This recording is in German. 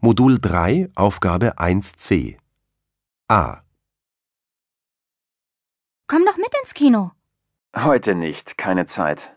Modul 3, Aufgabe 1c. A. Komm doch mit ins Kino. Heute nicht, keine Zeit.